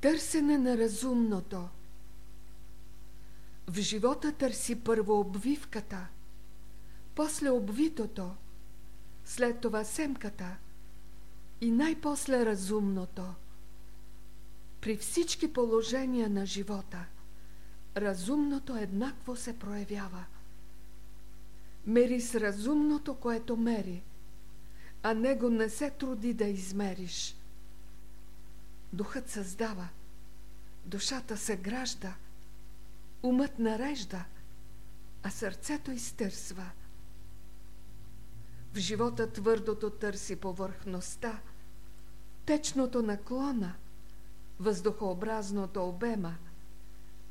Търсене на разумното. В живота търси първо обвивката, после обвитото, след това семката и най-после разумното. При всички положения на живота разумното еднакво се проявява. Мери с разумното, което мери, а него не се труди да измериш – Духът създава, душата се гражда, умът нарежда, а сърцето изтърсва. В живота твърдото търси повърхността, течното наклона, въздухообразното обема,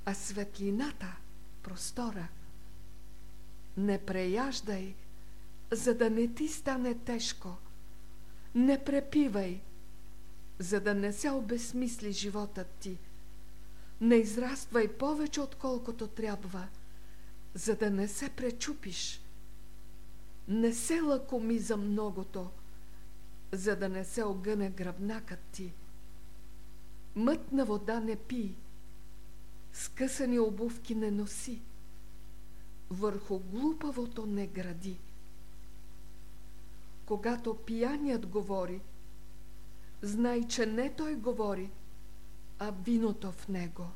а светлината – простора. Не преяждай, за да не ти стане тежко. Не препивай – за да не се обесмисли животът ти. Не израствай повече, отколкото трябва, за да не се пречупиш. Не се лакоми за многото, за да не се огъне гръбнакът ти. Мътна вода не пи, скъсани обувки не носи, върху глупавото не гради. Когато пияният говори, знай, че не той говори, а виното в него.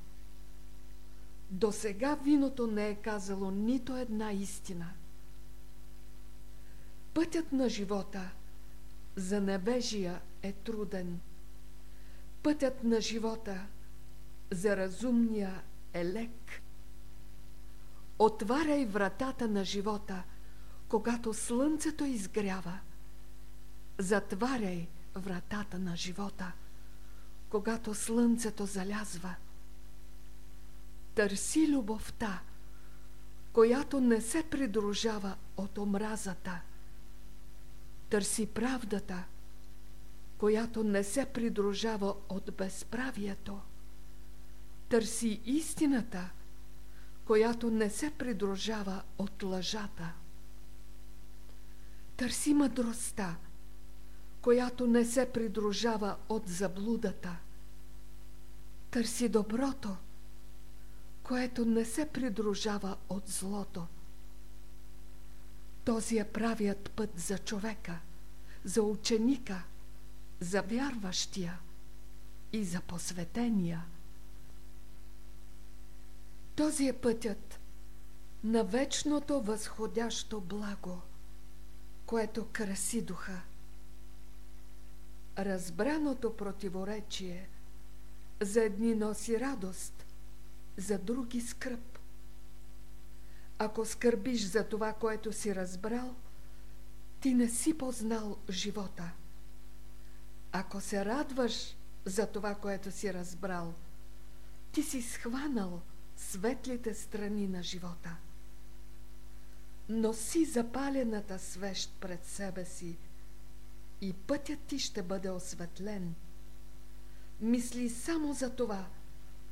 До сега виното не е казало нито една истина. Пътят на живота за невежия е труден. Пътят на живота за разумния е лек. Отваряй вратата на живота, когато слънцето изгрява. Затваряй вратата на живота, когато слънцето залязва. Търси любовта, която не се придружава от омразата. Търси правдата, която не се придружава от безправието. Търси истината, която не се придружава от лъжата. Търси мъдростта, която не се придружава от заблудата. Търси доброто, което не се придружава от злото. Този е правият път за човека, за ученика, за вярващия и за посветения. Този е пътят на вечното възходящо благо, което краси духа разбраното противоречие за едни носи радост, за други скръп. Ако скърбиш за това, което си разбрал, ти не си познал живота. Ако се радваш за това, което си разбрал, ти си схванал светлите страни на живота. Носи запалената свещ пред себе си – и пътят ти ще бъде осветлен. Мисли само за това,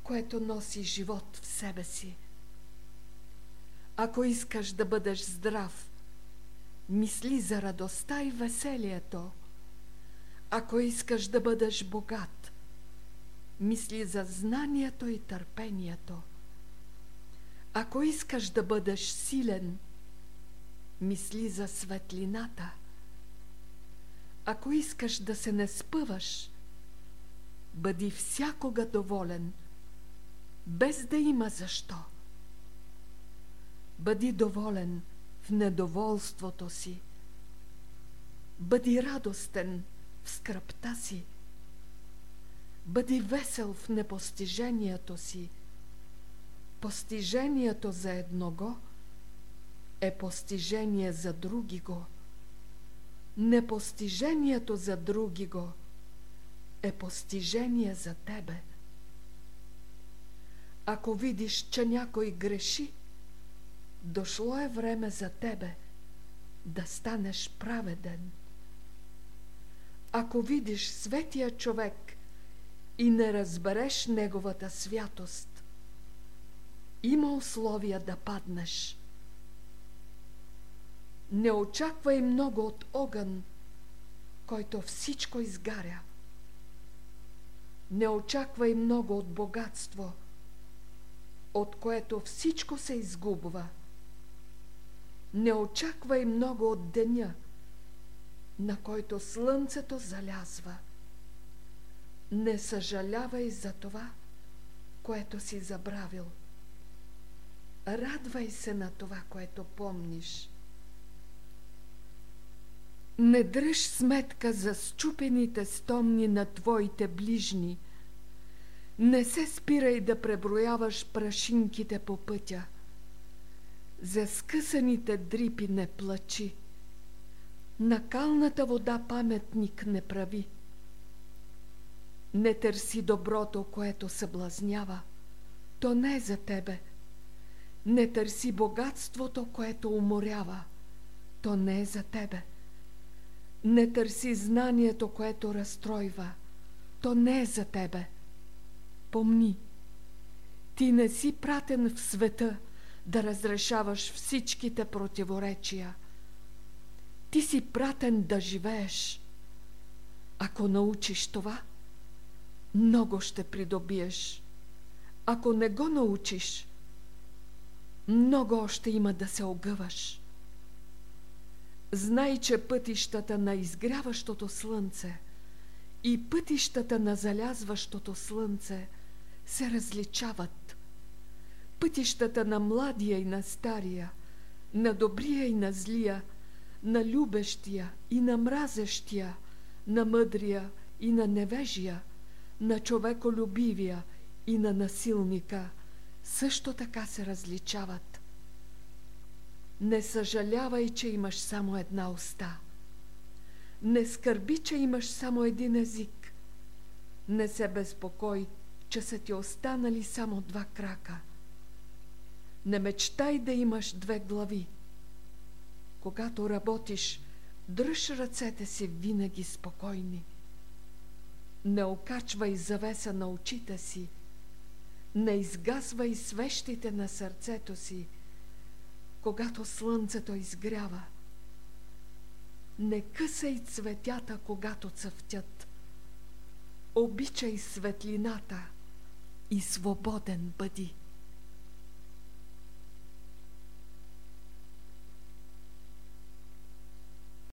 което носи живот в себе си. Ако искаш да бъдеш здрав, мисли за радостта и веселието. Ако искаш да бъдеш богат, мисли за знанието и търпението. Ако искаш да бъдеш силен, мисли за светлината – ако искаш да се не спъваш, бъди всякога доволен, без да има защо. Бъди доволен в недоволството си. Бъди радостен в скръпта си. Бъди весел в непостижението си. Постижението за едного е постижение за други го непостижението за други го е постижение за тебе. Ако видиш, че някой греши, дошло е време за тебе да станеш праведен. Ако видиш светия човек и не разбереш неговата святост, има условия да паднеш – не очаквай много от огън, който всичко изгаря. Не очаквай много от богатство, от което всичко се изгубва. Не очаквай много от деня, на който слънцето залязва. Не съжалявай за това, което си забравил. Радвай се на това, което помниш. Не дръж сметка за счупените стомни на твоите ближни. Не се спирай да преброяваш прашинките по пътя. За скъсаните дрипи не плачи. На калната вода паметник не прави. Не търси доброто, което съблазнява. То не е за тебе. Не търси богатството, което уморява. То не е за тебе. Не търси знанието, което разстройва. То не е за тебе. Помни, ти не си пратен в света да разрешаваш всичките противоречия. Ти си пратен да живееш. Ако научиш това, много ще придобиеш. Ако не го научиш, много още има да се огъваш. Знай, че пътищата на изгряващото слънце и пътищата на залязващото слънце се различават. Пътищата на младия и на стария, на добрия и на злия, на любещия и на мразещия, на мъдрия и на невежия, на човеколюбивия и на насилника, също така се различават. Не съжалявай, че имаш само една уста. Не скърби, че имаш само един език. Не се безпокой, че са ти останали само два крака. Не мечтай да имаш две глави. Когато работиш, дръж ръцете си винаги спокойни. Не окачвай завеса на очите си. Не изгасвай свещите на сърцето си – когато слънцето изгрява. Не късай цветята, когато цъфтят. Обичай светлината и свободен бъди.